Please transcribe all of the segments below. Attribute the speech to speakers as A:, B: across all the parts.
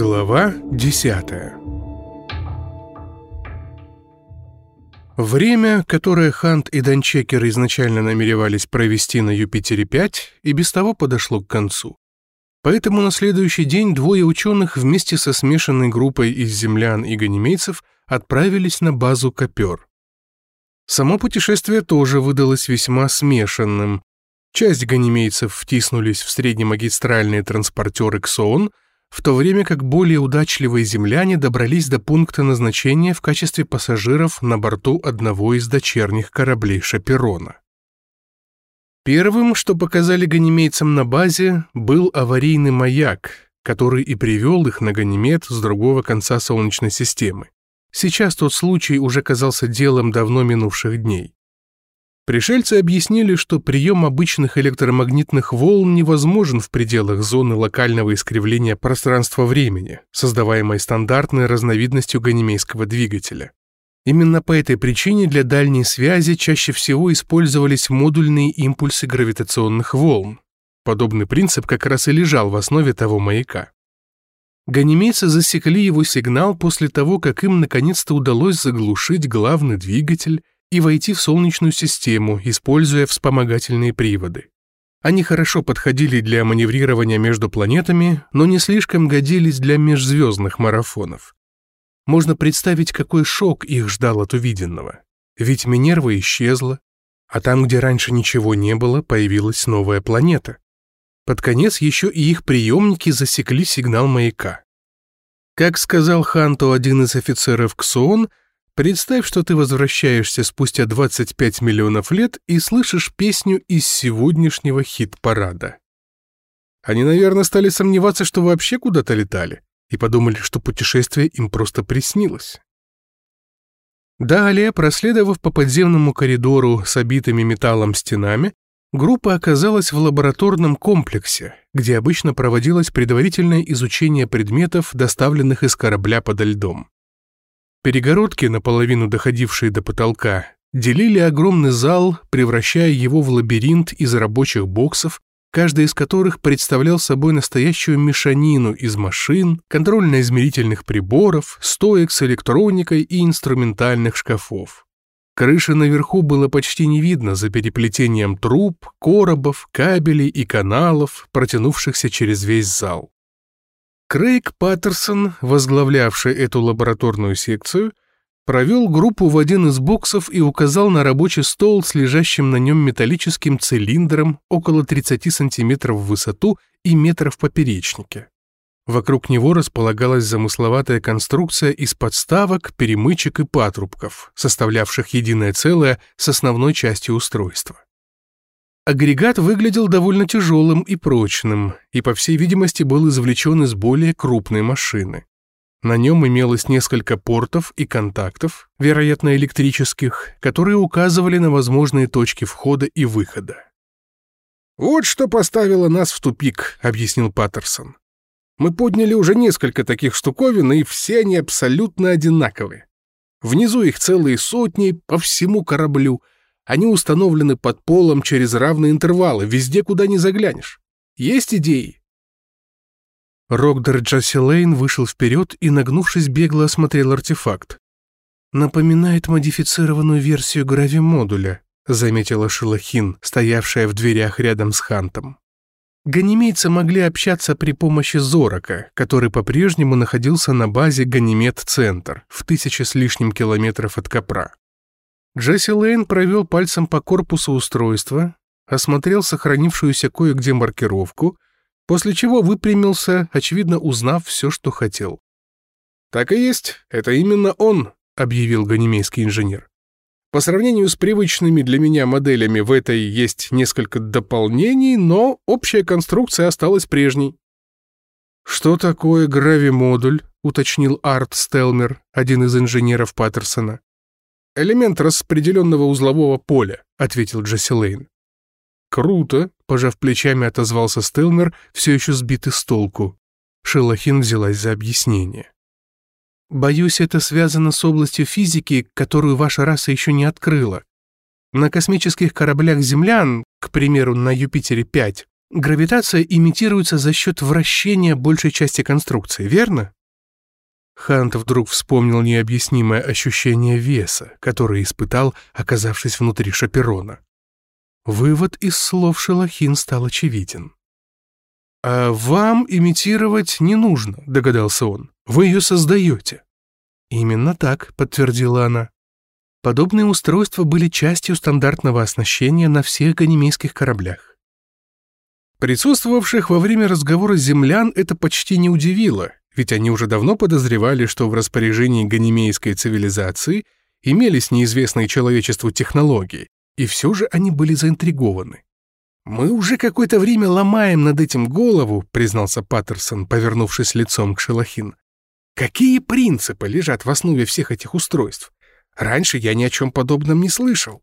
A: Глава 10 Время, которое Хант и Данчекер изначально намеревались провести на Юпитере-5, и без того подошло к концу. Поэтому на следующий день двое ученых вместе со смешанной группой из землян и ганимейцев отправились на базу Копер. Само путешествие тоже выдалось весьма смешанным. Часть ганимейцев втиснулись в среднемагистральные транспортеры Ксон, в то время как более удачливые земляне добрались до пункта назначения в качестве пассажиров на борту одного из дочерних кораблей Шаперона. Первым, что показали ганимейцам на базе, был аварийный маяк, который и привел их на Ганимед с другого конца Солнечной системы. Сейчас тот случай уже казался делом давно минувших дней. Пришельцы объяснили, что прием обычных электромагнитных волн невозможен в пределах зоны локального искривления пространства-времени, создаваемой стандартной разновидностью ганимейского двигателя. Именно по этой причине для дальней связи чаще всего использовались модульные импульсы гравитационных волн. Подобный принцип как раз и лежал в основе того маяка. Ганимейцы засекли его сигнал после того, как им наконец-то удалось заглушить главный двигатель и войти в Солнечную систему, используя вспомогательные приводы. Они хорошо подходили для маневрирования между планетами, но не слишком годились для межзвездных марафонов. Можно представить, какой шок их ждал от увиденного. Ведь Минерва исчезла, а там, где раньше ничего не было, появилась новая планета. Под конец еще и их приемники засекли сигнал маяка. Как сказал Ханту один из офицеров КСОН, Представь, что ты возвращаешься спустя 25 миллионов лет и слышишь песню из сегодняшнего хит-парада. Они, наверное, стали сомневаться, что вообще куда-то летали, и подумали, что путешествие им просто приснилось. Далее, проследовав по подземному коридору с обитыми металлом стенами, группа оказалась в лабораторном комплексе, где обычно проводилось предварительное изучение предметов, доставленных из корабля подо льдом. Перегородки, наполовину доходившие до потолка, делили огромный зал, превращая его в лабиринт из рабочих боксов, каждый из которых представлял собой настоящую мешанину из машин, контрольно-измерительных приборов, стоек с электроникой и инструментальных шкафов. Крыши наверху было почти не видно за переплетением труб, коробов, кабелей и каналов, протянувшихся через весь зал. Крейг Паттерсон, возглавлявший эту лабораторную секцию, провел группу в один из боксов и указал на рабочий стол с лежащим на нем металлическим цилиндром около 30 сантиметров в высоту и метров в поперечнике. Вокруг него располагалась замысловатая конструкция из подставок, перемычек и патрубков, составлявших единое целое с основной частью устройства. Агрегат выглядел довольно тяжелым и прочным, и, по всей видимости, был извлечен из более крупной машины. На нем имелось несколько портов и контактов, вероятно, электрических, которые указывали на возможные точки входа и выхода. «Вот что поставило нас в тупик», — объяснил Паттерсон. «Мы подняли уже несколько таких штуковин, и все они абсолютно одинаковые. Внизу их целые сотни по всему кораблю — они установлены под полом через равные интервалы, везде, куда не заглянешь. Есть идеи?»
B: Рокдер Джасси Лейн вышел вперед и, нагнувшись, бегло осмотрел артефакт. «Напоминает модифицированную версию грави-модуля», заметила Шилахин, стоявшая в дверях рядом с Хантом. Ганимейцы могли общаться при помощи Зорока, который по-прежнему находился на базе Ганимед-центр в тысячи с лишним километров от Капра. Джесси Лейн провел пальцем по корпусу устройства, осмотрел сохранившуюся кое-где маркировку, после чего выпрямился, очевидно узнав все, что хотел.
A: «Так и есть, это именно он», — объявил ганимейский инженер. «По сравнению с привычными для меня моделями в этой есть несколько дополнений, но общая конструкция осталась прежней».
B: «Что такое грави-модуль?» — уточнил Арт Стелмер, один из инженеров Паттерсона.
A: «Элемент распределенного узлового поля», — ответил Джесси Лейн.
B: «Круто», — пожав плечами, отозвался Стелмер, все еще сбитый с толку. Шелахин взялась за объяснение. «Боюсь, это связано с областью физики, которую ваша раса еще не открыла. На космических кораблях землян, к примеру, на Юпитере-5, Гравитация имитируется за счет вращения большей части конструкции, верно? Хант вдруг вспомнил необъяснимое ощущение веса, которое испытал, оказавшись внутри шаперона. Вывод из слов Шелохин стал очевиден. «А вам имитировать не нужно», — догадался он. «Вы ее создаете». «Именно так», — подтвердила она. Подобные устройства были частью стандартного оснащения на всех ганимейских кораблях. Присутствовавших во время разговора землян это почти не удивило, ведь они уже давно подозревали, что в распоряжении ганимейской цивилизации имелись неизвестные человечеству технологии, и все же они были заинтригованы. «Мы уже какое-то время ломаем над этим голову», признался Паттерсон, повернувшись лицом к Шелохин. «Какие принципы лежат в основе всех этих устройств? Раньше я ни о чем подобном не слышал».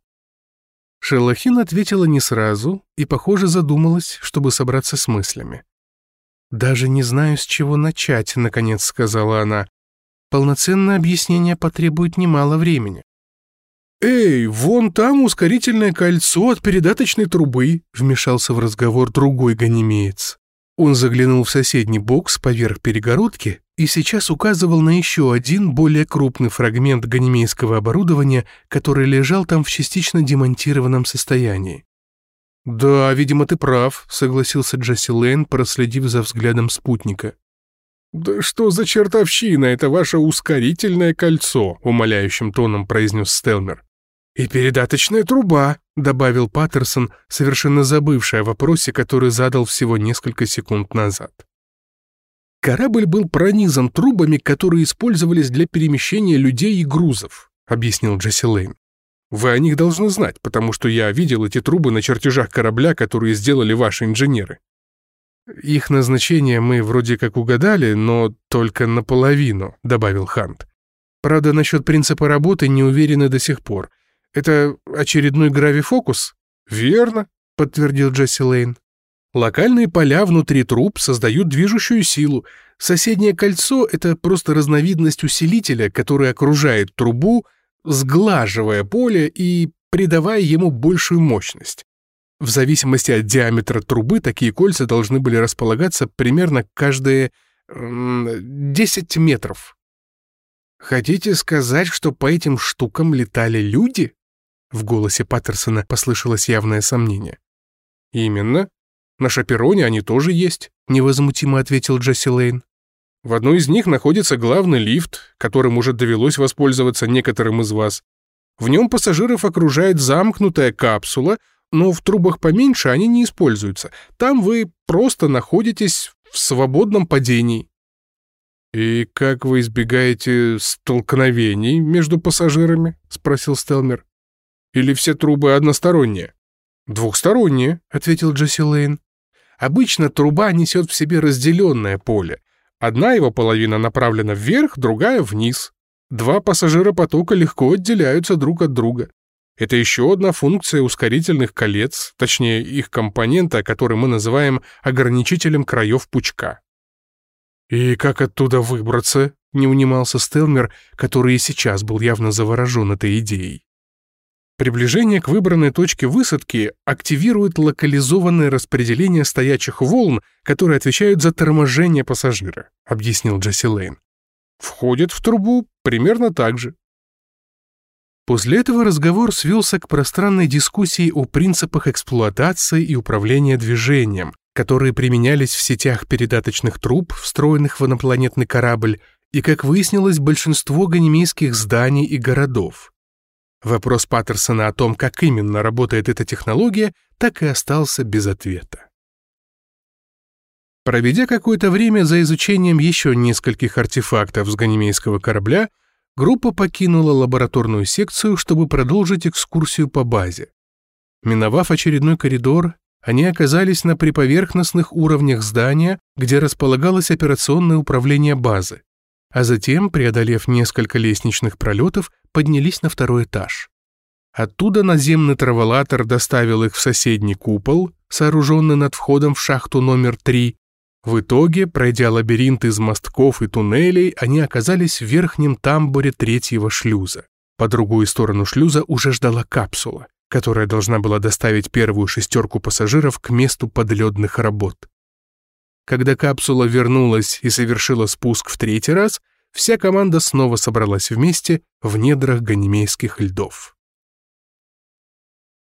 B: Шелохин ответила не сразу и, похоже, задумалась, чтобы собраться с мыслями. «Даже не знаю, с чего начать», — наконец сказала она. «Полноценное объяснение потребует немало времени». «Эй, вон там ускорительное кольцо от передаточной трубы», — вмешался в разговор другой ганимеец. Он заглянул в соседний бокс поверх перегородки и сейчас указывал на еще один более крупный фрагмент ганимейского оборудования, который лежал там в частично демонтированном состоянии. «Да, видимо, ты прав», — согласился Джесси Лейн, проследив за взглядом спутника. «Да что за чертовщина, это ваше ускорительное кольцо», — умоляющим тоном произнес Стелмер. «И передаточная труба», — добавил Паттерсон, совершенно забывший о вопросе, который задал всего несколько секунд назад. «Корабль был пронизан трубами, которые использовались для перемещения людей и грузов», — объяснил Джесси Лейн. «Вы о них должны знать, потому что я видел эти трубы на чертежах корабля, которые сделали ваши инженеры». «Их назначение мы вроде как угадали, но только наполовину», — добавил Хант. «Правда, насчет принципа работы не уверены до сих пор. Это очередной гравифокус? Верно, подтвердил Джесси Лейн. Локальные поля внутри труб создают движущую силу. Соседнее кольцо — это просто разновидность усилителя, который окружает трубу, сглаживая поле и придавая ему большую мощность. В зависимости от диаметра трубы такие кольца должны были располагаться примерно каждые 10 метров. Хотите сказать, что по этим штукам летали люди? В голосе Паттерсона послышалось явное сомнение. «Именно. На Шапероне они тоже есть», — невозмутимо ответил Джесси Лейн. «В одной из них находится главный лифт, которым уже довелось воспользоваться некоторым из вас. В нем пассажиров окружает замкнутая капсула, но в трубах поменьше они не используются. Там вы просто находитесь в свободном падении». «И как вы избегаете столкновений между пассажирами?» — спросил Стелмер. Или все трубы односторонние?» «Двухсторонние», — ответил Джесси Лейн. «Обычно труба несет в себе разделенное поле. Одна его половина направлена вверх, другая — вниз. Два пассажира потока легко отделяются друг от друга. Это еще одна функция ускорительных колец, точнее их компонента, который мы называем ограничителем краев пучка. «И как оттуда выбраться?» — не унимался Стелмер, который и сейчас был явно заворожен этой идеей. Приближение к выбранной точке высадки активирует локализованное распределение стоячих волн, которые отвечают за торможение пассажира, объяснил Джесси Лейн. Входит в трубу примерно так же. После этого разговор свелся к пространной дискуссии о принципах эксплуатации и управления движением, которые применялись в сетях передаточных труб, встроенных в инопланетный корабль, и, как выяснилось, большинство ганимейских зданий и городов. Вопрос Паттерсона о том, как именно работает эта технология, так и остался без ответа. Проведя какое-то время за изучением еще нескольких артефактов с ганимейского корабля, группа покинула лабораторную секцию, чтобы продолжить экскурсию по базе. Миновав очередной коридор, они оказались на приповерхностных уровнях здания, где располагалось операционное управление базы а затем, преодолев несколько лестничных пролетов, поднялись на второй этаж. Оттуда наземный траволатор доставил их в соседний купол, сооруженный над входом в шахту номер 3. В итоге, пройдя лабиринт из мостков и туннелей, они оказались в верхнем тамбуре третьего шлюза. По другую сторону шлюза уже ждала капсула.
A: которая должна была доставить первую шестерку пассажиров к месту подледных работ. Когда капсула вернулась и совершила спуск в третий раз, вся команда снова собралась вместе в недрах ганимейских льдов.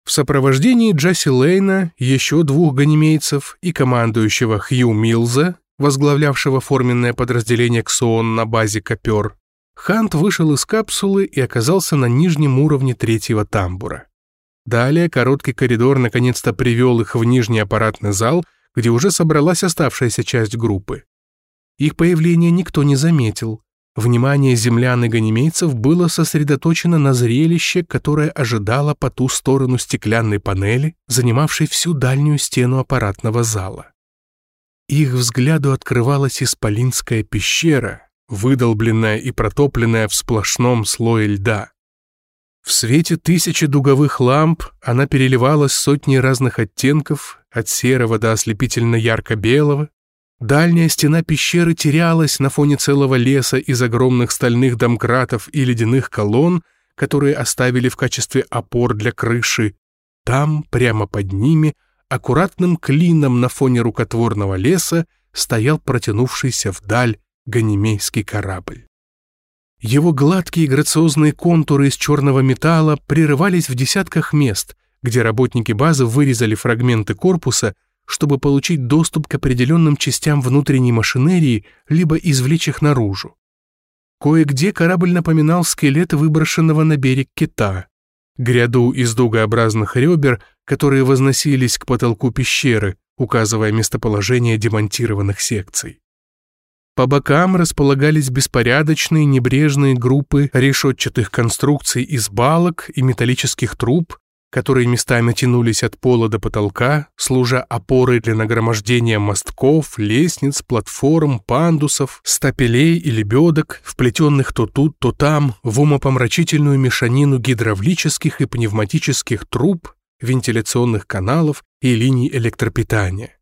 A: В сопровождении Джасси Лейна, еще двух ганимейцев и командующего Хью Милза, возглавлявшего форменное подразделение КСОН на базе Копер, Хант вышел из капсулы и оказался на нижнем уровне третьего тамбура. Далее короткий коридор наконец-то привел их в нижний аппаратный зал, где уже собралась оставшаяся часть группы. Их появление никто не заметил. Внимание землян и ганимейцев было сосредоточено на зрелище, которое ожидало по ту сторону стеклянной панели, занимавшей всю дальнюю стену аппаратного зала. Их взгляду открывалась исполинская пещера, выдолбленная и протопленная в сплошном слое льда. В свете тысячи дуговых ламп она переливалась сотней разных оттенков, от серого до ослепительно ярко-белого. Дальняя стена пещеры терялась на фоне целого леса из огромных стальных домкратов и ледяных колонн, которые оставили в качестве опор для крыши. Там, прямо под ними, аккуратным клином на фоне рукотворного леса стоял протянувшийся вдаль ганимейский корабль. Его гладкие грациозные контуры из черного металла прерывались в десятках мест, где работники базы вырезали фрагменты корпуса, чтобы получить доступ к определенным частям внутренней машинерии, либо извлечь их наружу. Кое-где корабль напоминал скелет выброшенного на берег кита, гряду из дугообразных ребер, которые возносились к потолку пещеры, указывая местоположение демонтированных секций. По бокам располагались беспорядочные небрежные группы решетчатых конструкций из балок и металлических труб, которые местами тянулись от пола до потолка, служа опорой для нагромождения мостков, лестниц, платформ, пандусов, стапелей и лебедок, вплетенных то тут, то там в умопомрачительную мешанину гидравлических и пневматических труб, вентиляционных каналов и линий электропитания.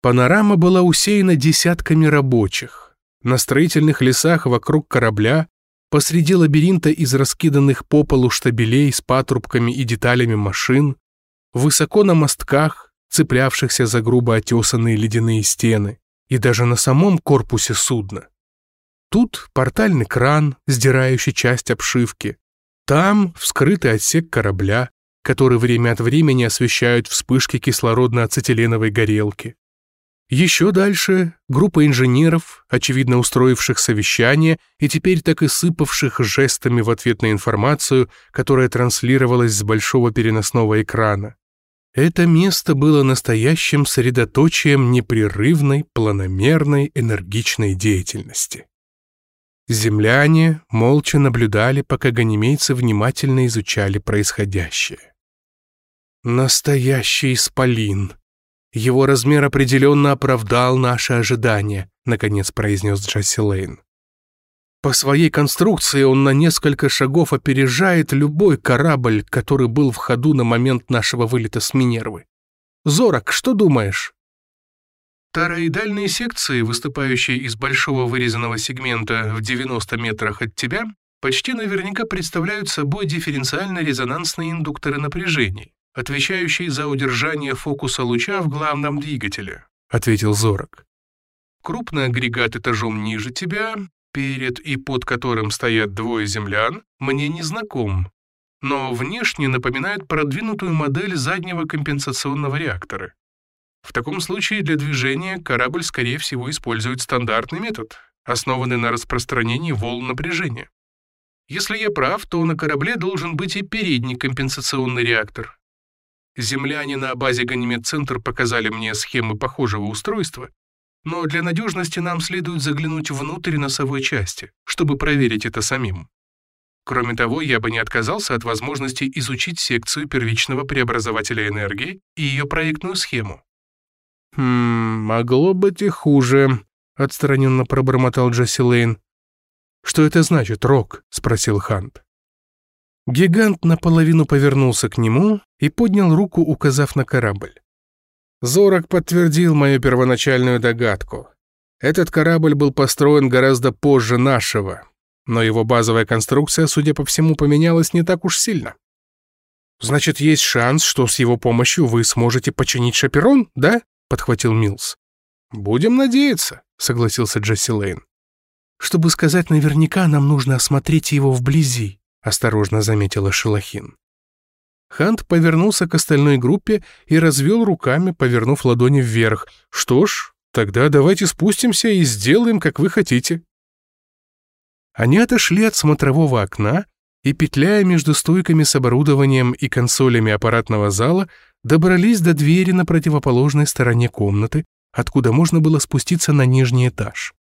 A: Панорама была усеяна десятками рабочих. На строительных лесах вокруг корабля, посреди лабиринта из раскиданных по полу штабелей с патрубками и деталями машин, высоко на мостках, цеплявшихся за грубо отесанные ледяные стены, и даже на самом корпусе судна. Тут портальный кран, сдирающий часть обшивки. Там вскрытый отсек корабля, который время от времени освещают вспышки кислородно-ацетиленовой горелки. Еще дальше группа инженеров, очевидно устроивших совещание и теперь так и сыпавших жестами в ответ на информацию, которая транслировалась с большого переносного экрана. Это место было настоящим средоточием непрерывной, планомерной, энергичной деятельности. Земляне молча наблюдали, пока ганимейцы внимательно изучали происходящее. «Настоящий исполин», его размер определенно оправдал наши ожидания», — наконец произнес Джесси Лейн. По своей конструкции он на несколько шагов опережает любой корабль, который был в ходу на момент нашего вылета с Минервы. Зорок, что думаешь? Тороидальные секции, выступающие из большого вырезанного сегмента в 90 метрах от тебя, почти наверняка представляют собой дифференциально-резонансные индукторы напряжения отвечающий за удержание фокуса луча в главном двигателе», — ответил Зорок. «Крупный агрегат этажом ниже тебя, перед и под которым стоят двое землян, мне не знаком, но внешне напоминает продвинутую модель заднего компенсационного реактора. В таком случае для движения корабль, скорее всего, использует стандартный метод, основанный на распространении волн напряжения. Если я прав, то на корабле должен быть и передний компенсационный реактор, Земляне на базе Ганимед-центр показали мне схемы похожего устройства, но для надежности нам следует заглянуть внутрь носовой части, чтобы проверить это самим. Кроме того, я бы не отказался от возможности изучить секцию первичного преобразователя энергии и ее проектную схему. «Хм, могло быть и хуже», — отстраненно пробормотал Джесси Лейн. «Что это значит, Рок?» — спросил Хант. Гигант наполовину повернулся к нему и поднял руку, указав на корабль. Зорок подтвердил мою первоначальную догадку. Этот корабль был построен гораздо позже нашего, но его базовая конструкция, судя по всему, поменялась не так уж сильно. Значит, есть шанс, что с его помощью вы сможете починить шаперон, да?» — подхватил Милс. «Будем надеяться», — согласился Джесси Лейн.
B: «Чтобы сказать наверняка, нам нужно осмотреть его вблизи», — осторожно заметила Шелохин.
A: Хант повернулся к остальной группе и развел руками, повернув ладони вверх. «Что ж, тогда давайте спустимся и сделаем, как вы хотите». Они отошли от смотрового окна и, петляя между стойками с оборудованием и консолями аппаратного зала, добрались до двери на противоположной стороне комнаты, откуда можно было спуститься на нижний этаж.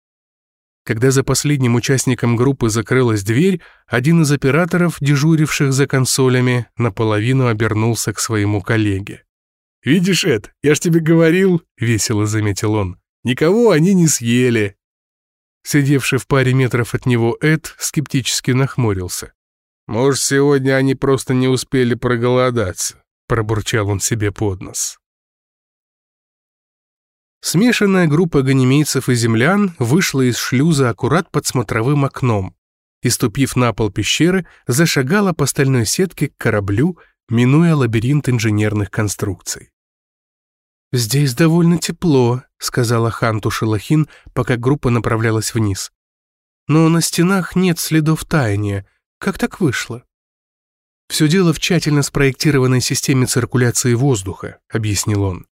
A: Когда за последним участником группы закрылась дверь, один из операторов, дежуривших за консолями, наполовину обернулся к своему коллеге. «Видишь, Эд, я ж тебе говорил», — весело заметил он, — «никого они не съели». Сидевший в паре метров от него Эд скептически нахмурился. «Может, сегодня они просто не успели проголодаться», — пробурчал он себе под нос. Смешанная группа ганимейцев и землян вышла из шлюза аккурат под смотровым окном и, ступив на пол пещеры, зашагала по стальной сетке к кораблю, минуя лабиринт инженерных конструкций.
B: «Здесь довольно тепло», — сказала Ханту Шелахин, пока группа направлялась вниз. «Но на стенах нет следов таяния. Как так вышло?» «Все дело в тщательно спроектированной системе циркуляции воздуха», — объяснил он.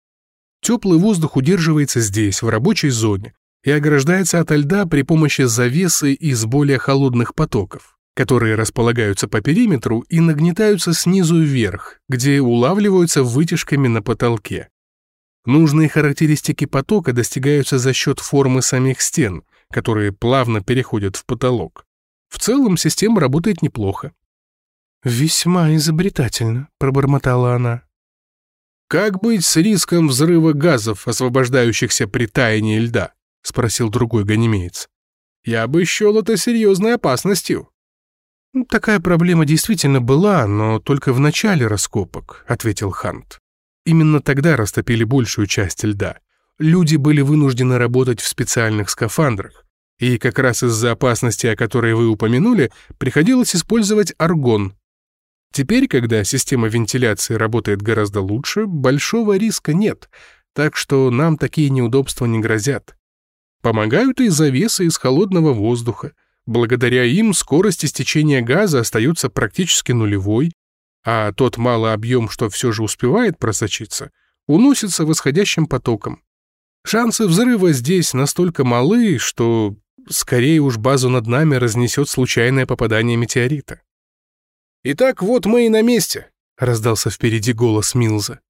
A: Теплый воздух удерживается здесь, в рабочей зоне, и ограждается от льда при помощи завесы из более холодных потоков, которые располагаются по периметру и нагнетаются снизу вверх, где улавливаются вытяжками на потолке. Нужные характеристики потока достигаются за счет формы самих стен, которые плавно переходят в потолок. В целом система работает неплохо.
B: «Весьма изобретательно», — пробормотала она.
A: «Как быть с риском взрыва газов, освобождающихся при таянии льда?» — спросил другой ганимеец. «Я бы счел это серьезной опасностью».
B: «Такая проблема действительно была, но только в начале раскопок», — ответил Хант. Именно тогда растопили большую часть льда. Люди были вынуждены работать в специальных скафандрах. И как раз из-за опасности, о которой вы упомянули, приходилось использовать аргон. Теперь, когда система вентиляции работает гораздо лучше, большого риска нет, так что нам такие неудобства не грозят. Помогают и завесы из холодного воздуха. Благодаря им скорость истечения газа остается практически нулевой, а тот малый объем, что все же успевает просочиться, уносится восходящим потоком. Шансы взрыва здесь настолько малы, что скорее уж базу над нами разнесет случайное попадание метеорита. «Итак, вот мы и на месте», — раздался впереди голос Милза.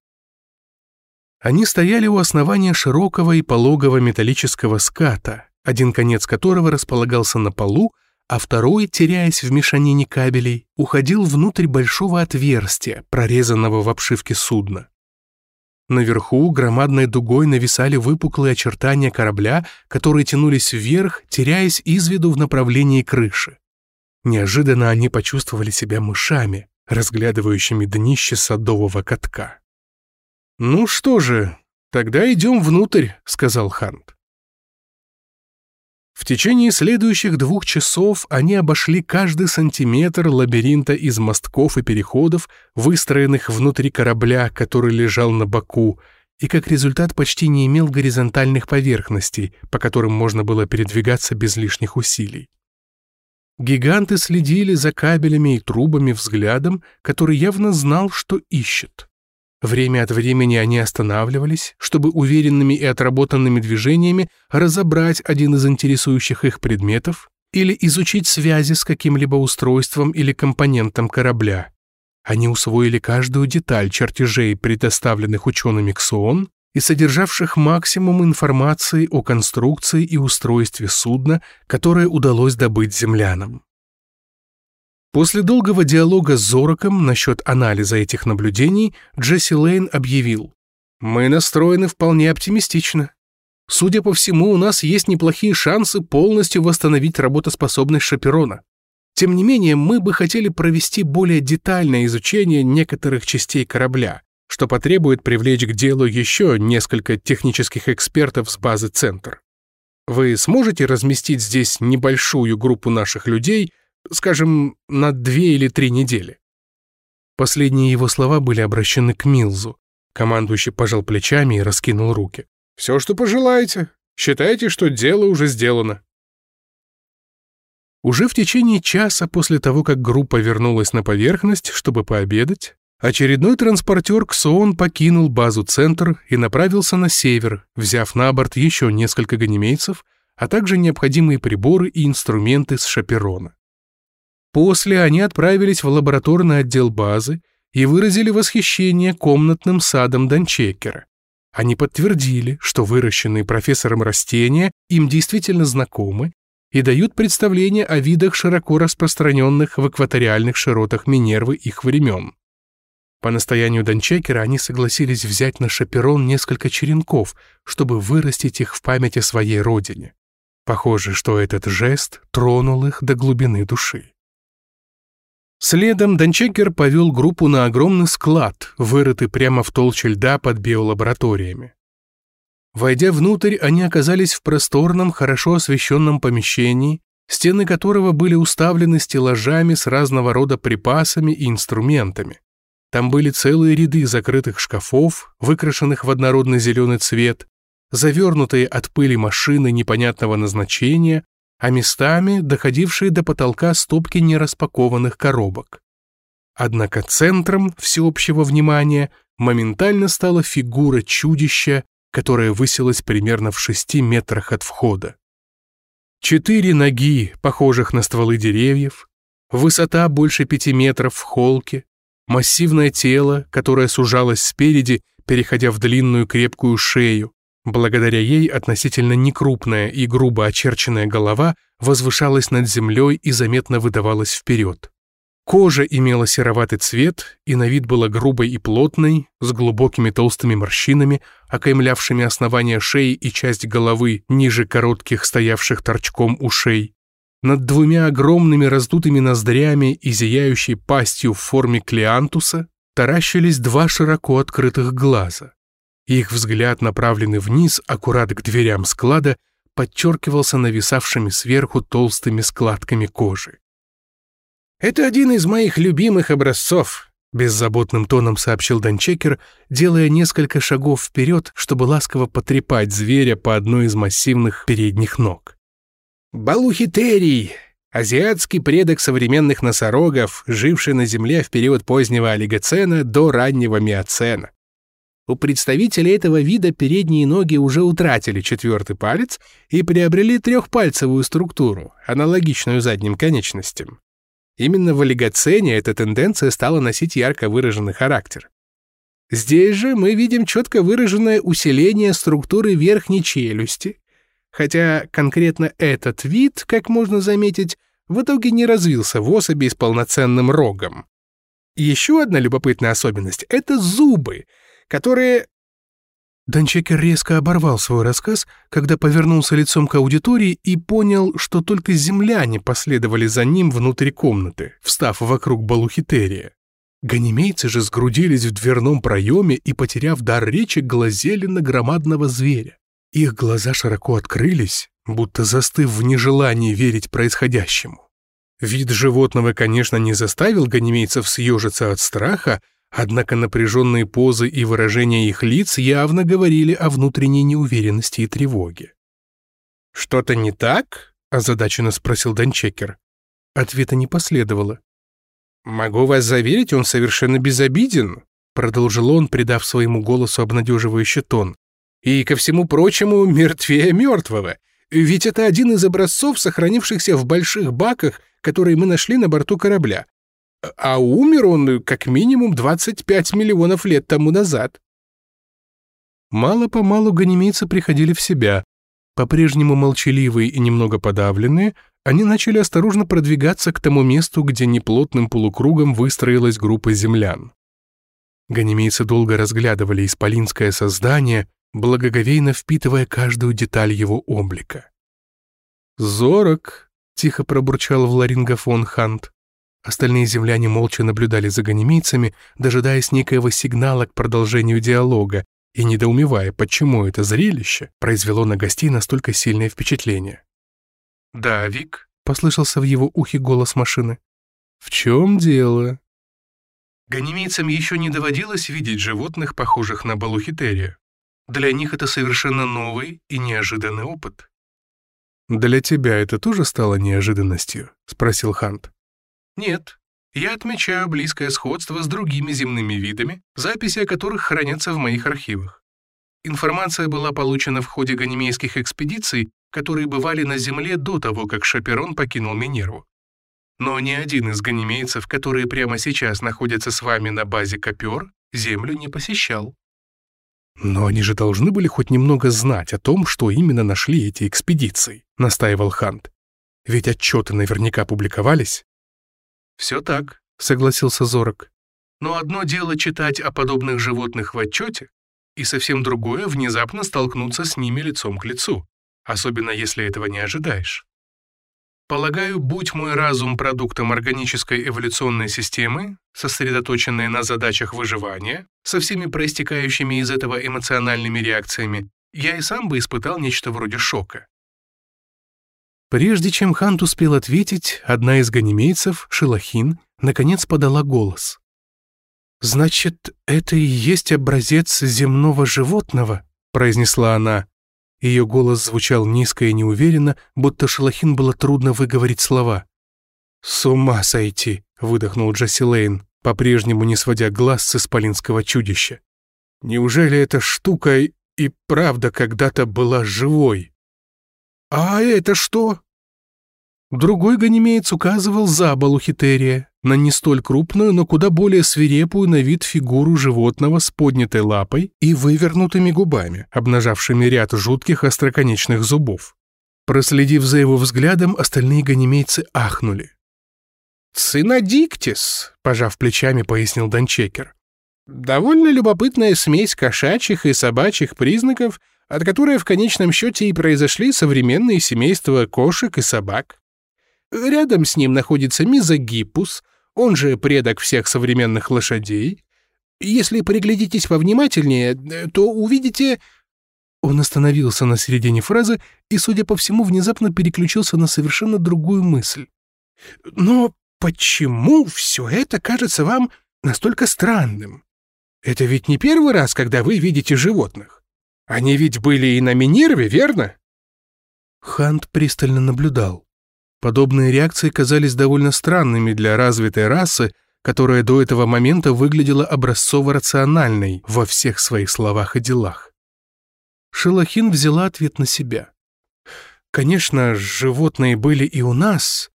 B: Они стояли у основания широкого и пологого металлического ската, один конец которого располагался на полу, а второй, теряясь в мешанине кабелей, уходил внутрь большого отверстия, прорезанного в обшивке судна. Наверху громадной дугой нависали выпуклые очертания корабля, которые тянулись вверх, теряясь из виду в направлении крыши. Неожиданно они почувствовали себя мышами, разглядывающими днище садового катка. «Ну что же, тогда идем внутрь», — сказал Хант. В течение следующих двух часов они обошли каждый сантиметр лабиринта из мостков и переходов, выстроенных внутри корабля, который лежал на боку, и как результат почти не имел горизонтальных поверхностей, по которым можно было передвигаться без лишних усилий. Гиганты следили за кабелями и трубами взглядом, который явно знал, что ищет. Время от времени они останавливались, чтобы уверенными и отработанными движениями разобрать один из интересующих их предметов или изучить связи с каким-либо устройством или компонентом корабля. Они усвоили каждую деталь чертежей, предоставленных учеными КСОН, и содержавших максимум информации о конструкции и устройстве судна, которое удалось добыть землянам. После долгого диалога с Зороком насчет анализа этих наблюдений Джесси Лейн объявил, «Мы настроены вполне оптимистично. Судя по всему, у нас есть неплохие шансы полностью восстановить работоспособность Шаперона. Тем не менее, мы бы хотели провести более детальное изучение некоторых частей корабля, что потребует привлечь к делу еще несколько технических экспертов с базы «Центр». Вы сможете разместить здесь небольшую группу наших людей – скажем, на две или три недели.
A: Последние его слова были обращены к Милзу. Командующий пожал плечами и раскинул руки. «Все, что пожелаете. Считайте, что дело уже сделано». Уже в течение часа после того, как группа вернулась на поверхность, чтобы пообедать, очередной транспортер Ксон покинул базу «Центр» и направился на север, взяв на борт еще несколько ганимейцев, а также необходимые приборы и инструменты с шаперона. После они отправились в лабораторный отдел базы и выразили восхищение комнатным садом Данчекера. Они подтвердили, что выращенные профессором растения им действительно знакомы и дают представление о видах широко распространенных в экваториальных широтах Минервы их времен. По настоянию Данчекера они согласились взять на шаперон несколько черенков, чтобы вырастить их в память о своей родине. Похоже, что этот жест тронул их до глубины души. Следом Данчекер повел группу на огромный склад, вырытый прямо в толще льда под биолабораториями. Войдя внутрь, они оказались в просторном, хорошо освещенном помещении, стены которого были уставлены стеллажами с разного рода припасами и инструментами. Там были целые ряды закрытых шкафов, выкрашенных в однородный зеленый цвет, завернутые от пыли машины непонятного назначения, а местами доходившие до потолка стопки нераспакованных коробок. Однако центром всеобщего внимания моментально стала фигура чудища, которая высилась примерно в шести метрах от входа. Четыре ноги, похожих на стволы деревьев, высота больше пяти метров в холке, массивное тело, которое сужалось спереди, переходя в длинную крепкую шею, Благодаря ей относительно некрупная и грубо очерченная голова возвышалась над землей и заметно выдавалась вперед. Кожа имела сероватый цвет и на вид была грубой и плотной, с глубокими толстыми морщинами, окаймлявшими основание шеи и часть головы ниже коротких, стоявших торчком ушей. Над двумя огромными раздутыми ноздрями и зияющей пастью в форме клеантуса таращились два широко открытых глаза. Их взгляд, направленный вниз, аккурат к дверям склада, подчеркивался нависавшими сверху толстыми складками кожи. «Это один из моих любимых образцов», — беззаботным тоном сообщил Данчекер, делая несколько шагов вперед, чтобы ласково потрепать зверя по одной из массивных передних ног. «Балухитерий, азиатский предок современных носорогов, живший на Земле в период позднего олигоцена до раннего миоцена. У представителей этого вида передние ноги уже утратили четвертый палец и приобрели трехпальцевую структуру, аналогичную задним конечностям. Именно в олигоцене эта тенденция стала носить ярко выраженный характер. Здесь же мы видим четко выраженное усиление структуры верхней челюсти, хотя конкретно этот вид, как можно заметить, в итоге не развился в особи с полноценным рогом. Еще одна любопытная особенность — это зубы — которые...» Данчекер резко оборвал свой рассказ, когда повернулся лицом к аудитории и понял, что только земляне последовали за ним внутрь комнаты, встав вокруг Балухитерия. Ганимейцы же сгрудились в дверном проеме и, потеряв дар речи, глазели на громадного зверя. Их глаза широко открылись, будто застыв в нежелании верить происходящему. Вид животного, конечно, не заставил ганимейцев съежиться от страха, Однако напряженные позы и выражения их лиц явно говорили о внутренней неуверенности и тревоге. «Что-то не так?» — озадаченно спросил Данчекер. Ответа не последовало. «Могу вас заверить, он совершенно безобиден», — продолжил он, придав своему голосу обнадеживающий тон. «И, ко всему прочему, мертвее мертвого. Ведь это один из образцов, сохранившихся в больших баках, которые мы нашли на борту корабля а умер он как минимум 25 миллионов лет тому назад. Мало-помалу ганимийцы приходили в себя. По-прежнему молчаливые и немного подавленные, они начали осторожно продвигаться к тому месту, где неплотным полукругом выстроилась группа землян. Ганимейцы долго разглядывали исполинское создание, благоговейно впитывая каждую деталь его облика. «Зорок!» — тихо пробурчал в ларингофон Хант. Остальные земляне молча наблюдали за ганимийцами, дожидаясь некоего сигнала к продолжению диалога и недоумевая, почему это зрелище произвело на гостей настолько сильное впечатление. «Да, Вик», — послышался в его ухе голос машины. «В чем дело?» Ганимейцам еще не доводилось видеть животных, похожих на балухитерия. Для них это совершенно новый и неожиданный опыт.
B: «Для тебя это тоже стало неожиданностью?» — спросил Хант.
A: «Нет. Я отмечаю близкое сходство с другими земными видами, записи о которых хранятся в моих архивах. Информация была получена в ходе ганимейских экспедиций, которые бывали на Земле до того, как Шаперон покинул Минерву. Но ни один из ганимейцев, которые прямо сейчас находятся с вами на базе Копер, Землю не посещал.
B: «Но они же должны были хоть немного знать о том, что именно нашли эти экспедиции», — настаивал Хант. «Ведь отчеты наверняка публиковались».
A: «Все так», — согласился Зорок. «Но одно дело читать о подобных животных в отчете, и совсем другое — внезапно столкнуться с ними лицом к лицу, особенно если этого не ожидаешь. Полагаю, будь мой разум продуктом органической эволюционной системы, сосредоточенной на задачах выживания, со всеми проистекающими из этого эмоциональными реакциями, я и сам бы испытал нечто вроде шока.
B: Прежде чем Хант успел ответить, одна из ганимейцев, Шелахин, наконец подала голос. «Значит, это и есть образец земного животного?» — произнесла она. Ее голос звучал низко и неуверенно, будто Шалахин было трудно выговорить слова. «С ума сойти!» — выдохнул Джесси Лейн, по-прежнему не сводя глаз с исполинского чудища. «Неужели эта штука и правда когда-то была живой?» «А это что?» Другой ганимеец указывал за Балухитерия, на не столь крупную, но куда более свирепую на вид фигуру животного с поднятой лапой и вывернутыми губами, обнажавшими ряд жутких остроконечных зубов. Проследив за его взглядом, остальные ганимейцы ахнули. «Цинодиктис», — пожав плечами, пояснил Дончекер. «Довольно любопытная смесь кошачьих и собачьих признаков, от которой в конечном счете и произошли современные семейства кошек и собак. Рядом с ним находится мизогиппус, он же предок всех современных лошадей. Если приглядитесь повнимательнее, то увидите...» Он остановился на середине фразы и, судя по всему, внезапно переключился на совершенно другую мысль. «Но почему все это кажется вам настолько странным? Это ведь не первый раз, когда вы видите животных. Они ведь были и на Минерве, верно?» Хант пристально наблюдал. Подобные реакции казались довольно странными для развитой расы, которая до этого момента выглядела образцово-рациональной во всех своих словах и делах. Шелахин взяла ответ на себя. «Конечно, животные были и у нас».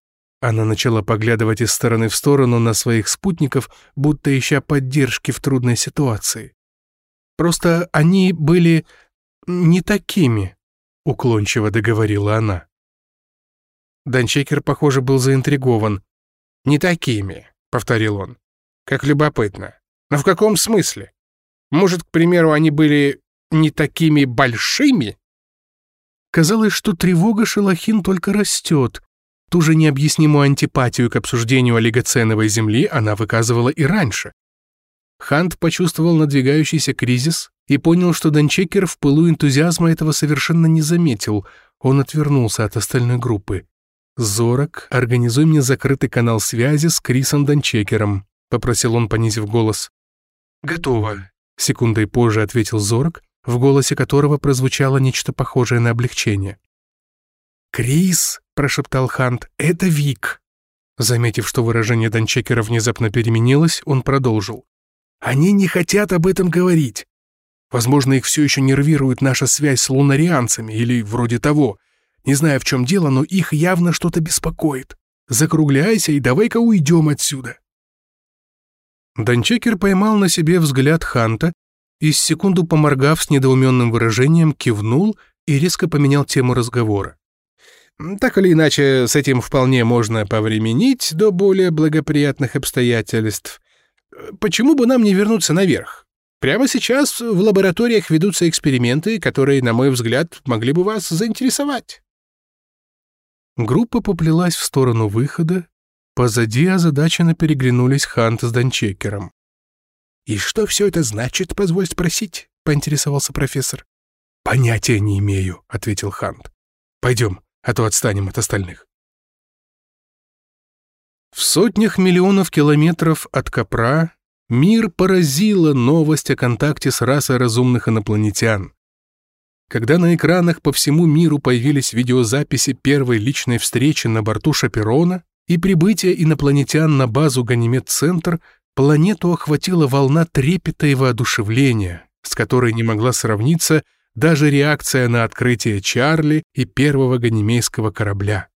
B: Она начала поглядывать из стороны в сторону на своих спутников, будто ища поддержки в трудной ситуации. «Просто они были не такими», — уклончиво договорила она. Данчекер, похоже, был заинтригован. «Не такими», — повторил он. «Как любопытно. Но в каком смысле? Может, к примеру, они были не такими большими?» Казалось, что тревога Шелахин только растет. Ту же необъяснимую антипатию к обсуждению олигоценовой земли она выказывала и раньше. Хант почувствовал надвигающийся кризис и понял, что Данчекер в пылу энтузиазма этого совершенно не заметил. Он отвернулся от остальной группы. «Зорок, организуй мне закрытый канал связи с Крисом Дончекером», — попросил он, понизив голос. «Готово», — секундой позже ответил Зорок, в голосе которого прозвучало нечто похожее на облегчение. «Крис», — прошептал Хант, — «это Вик». Заметив, что выражение Дончекера внезапно переменилось, он продолжил. «Они не хотят об этом говорить. Возможно, их все еще нервирует наша связь с лунарианцами или вроде того. Не знаю, в чем дело, но их явно что-то беспокоит. Закругляйся и давай-ка уйдем отсюда». Дончекер поймал на себе взгляд Ханта и, с секунду поморгав с недоуменным выражением, кивнул и резко поменял тему разговора. «Так или иначе, с этим вполне можно повременить до более благоприятных обстоятельств. Почему бы нам не вернуться наверх? Прямо сейчас в лабораториях ведутся эксперименты, которые, на мой взгляд, могли бы вас заинтересовать». Группа поплелась в сторону выхода, позади озадаченно переглянулись Хант с Дончекером. «И что все это значит, позволь спросить?» — поинтересовался профессор. «Понятия не имею», — ответил Хант. «Пойдем, а то отстанем от остальных». В сотнях миллионов километров от Капра
A: Мир поразила новость о контакте с расой разумных инопланетян. Когда на экранах по всему миру появились видеозаписи первой личной встречи на борту Шаперона и прибытия инопланетян на базу Ганимед-центр, планету охватила волна трепета и воодушевления, с которой не могла сравниться даже реакция на открытие Чарли и первого ганимейского корабля.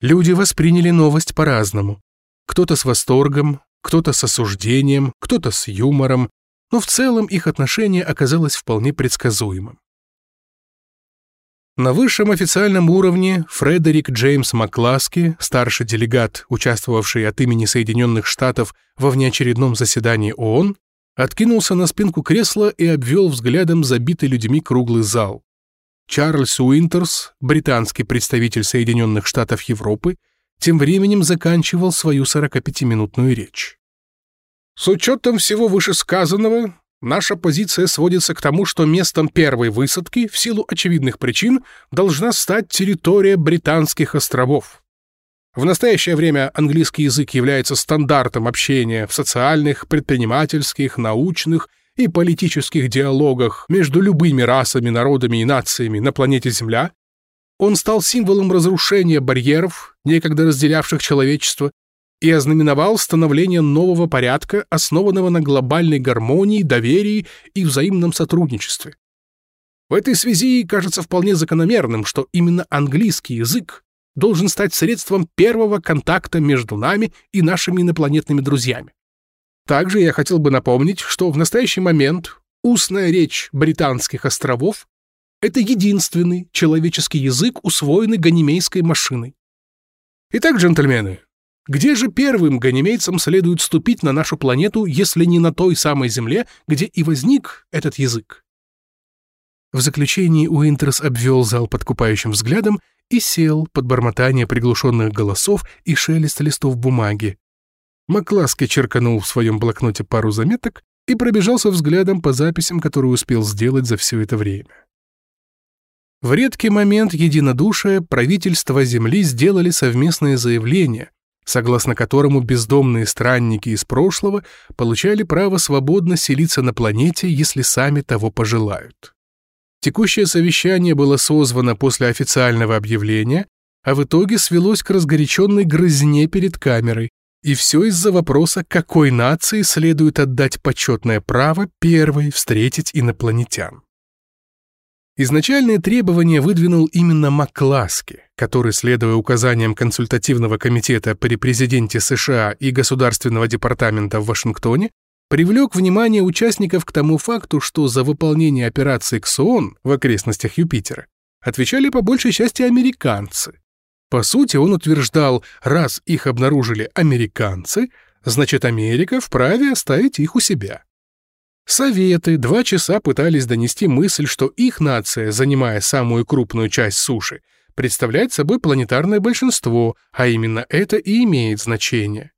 A: Люди восприняли новость по-разному. Кто-то с восторгом, кто-то с осуждением, кто-то с юмором, но в целом их отношение оказалось вполне предсказуемым. На высшем официальном уровне Фредерик Джеймс Макласки, старший делегат, участвовавший от имени Соединенных Штатов во внеочередном заседании ООН, откинулся на спинку кресла и обвел взглядом забитый людьми круглый зал. Чарльз Уинтерс, британский представитель Соединенных Штатов Европы, тем временем заканчивал свою 45-минутную речь. С учетом всего вышесказанного, наша позиция сводится к тому, что местом первой высадки, в силу очевидных причин, должна стать территория Британских островов. В настоящее время английский язык является стандартом общения в социальных, предпринимательских, научных и политических диалогах между любыми расами, народами и нациями на планете Земля. Он стал символом разрушения барьеров, некогда разделявших человечество, и ознаменовал становление нового порядка, основанного на глобальной гармонии, доверии и взаимном сотрудничестве. В этой связи кажется вполне закономерным, что именно английский язык должен стать средством первого контакта между нами и нашими инопланетными друзьями. Также я хотел бы напомнить, что в настоящий момент устная речь британских островов — это единственный человеческий язык, усвоенный ганимейской машиной. Итак, джентльмены, где же первым ганимейцам следует ступить на нашу планету, если не на той самой Земле, где и возник этот язык? В заключении Уинтерс обвел зал подкупающим взглядом и сел под бормотание приглушенных голосов и шелест листов бумаги. Макласки черканул в своем блокноте пару заметок и пробежался взглядом по записям, которые успел сделать за все это время. В редкий момент единодушия правительства Земли сделали совместное заявление, согласно которому бездомные странники из прошлого получали право свободно селиться на планете, если сами того пожелают. Текущее совещание было созвано после официального объявления, а в итоге свелось к разгоряченной грызне перед камерой. И все из-за вопроса, какой нации следует отдать почетное право первой встретить инопланетян. Изначальные требования выдвинул именно Макласки, который, следуя указаниям консультативного комитета при президенте США и Государственного департамента в Вашингтоне, привлек внимание участников к тому факту, что за выполнение операции «Ксион» в окрестностях Юпитера отвечали по большей части американцы. По сути, он утверждал, раз их обнаружили американцы, значит, Америка вправе оставить их у себя. Советы два часа пытались донести мысль, что их нация, занимая самую крупную часть суши, представляет собой планетарное большинство, а именно это и имеет значение.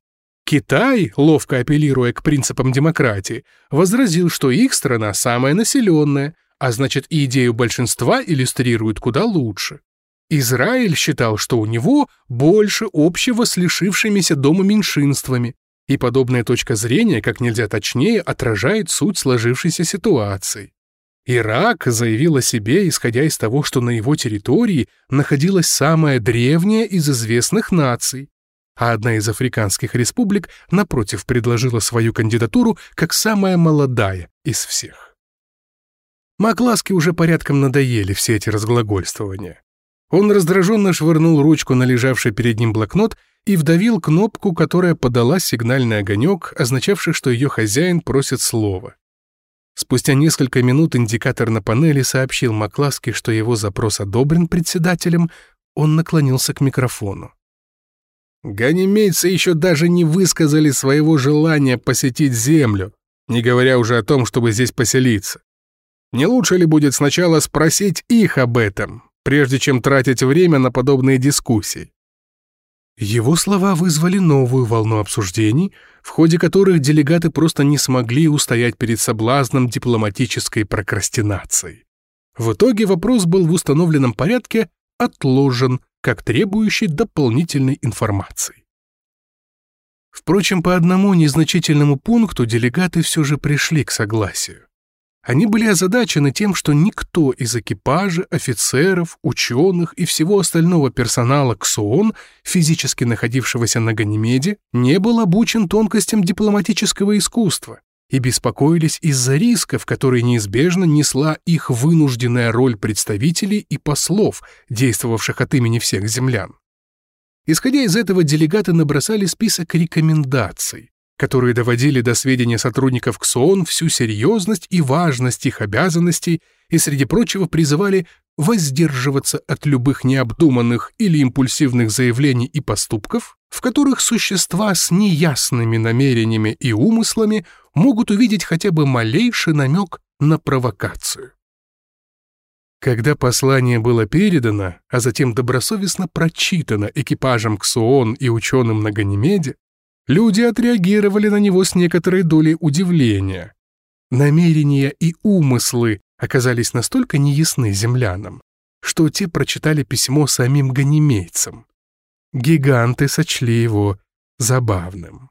A: Китай, ловко апеллируя к принципам демократии, возразил, что их страна самая населенная, а значит и идею большинства иллюстрирует куда лучше. Израиль считал, что у него больше общего с лишившимися дома меньшинствами, и подобная точка зрения как нельзя точнее отражает суть сложившейся ситуации. Ирак заявил о себе, исходя из того, что на его территории находилась самая древняя из известных наций, а одна из африканских республик, напротив, предложила свою кандидатуру как самая молодая из всех. Макласке уже порядком надоели все эти разглагольствования. Он раздраженно швырнул ручку на лежавший перед ним блокнот и вдавил кнопку, которая подала сигнальный огонек, означавший, что ее хозяин просит слова. Спустя несколько минут индикатор на панели сообщил Макласке, что его запрос одобрен председателем, он наклонился к микрофону. Ганимейцы еще даже не высказали своего желания посетить Землю, не говоря уже о том, чтобы здесь поселиться. Не лучше ли будет сначала спросить их об этом, прежде чем тратить время на подобные дискуссии? Его слова вызвали новую волну обсуждений, в ходе которых делегаты просто не смогли устоять перед соблазном дипломатической прокрастинации. В итоге вопрос был в установленном порядке отложен как требующий дополнительной информации. Впрочем, по одному незначительному пункту делегаты все же пришли к согласию. Они были озадачены тем, что никто из экипажа, офицеров, ученых и всего остального персонала КСОН, физически находившегося на Ганимеде, не был обучен тонкостям дипломатического искусства и беспокоились из-за рисков, которые неизбежно несла их вынужденная роль представителей и послов, действовавших от имени всех землян. Исходя из этого, делегаты набросали список рекомендаций, которые доводили до сведения сотрудников КСОН всю серьезность и важность их обязанностей и, среди прочего, призывали воздерживаться от любых необдуманных или импульсивных заявлений и поступков, в которых существа с неясными намерениями и умыслами могут увидеть хотя бы малейший намек на провокацию. Когда послание было передано, а затем добросовестно прочитано экипажем КСОН и ученым на Ганимеде, люди отреагировали на него с некоторой долей удивления. Намерения и умыслы оказались настолько неясны землянам, что те прочитали письмо самим ганимейцам. Гиганты сочли его забавным.